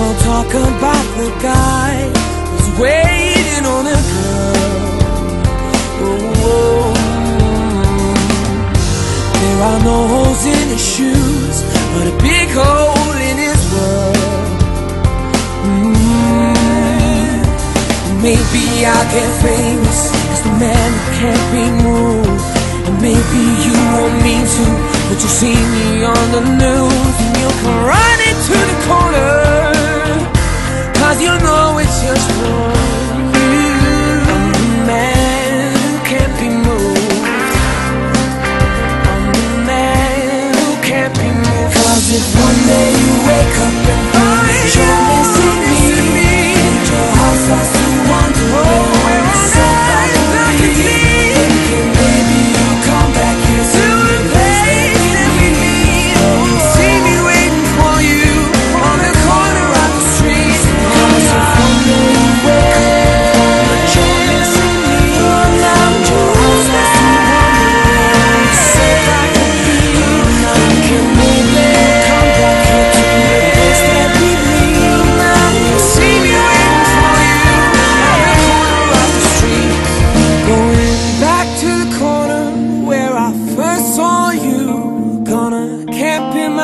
People talk about the guy who's waiting on a girl. Oh, there are no holes in his shoes, but a big hole in his world. Mm. Maybe I'll get famous as the man who can't be moved. And maybe you won't mean to, but you'll see me on the news and you'll come one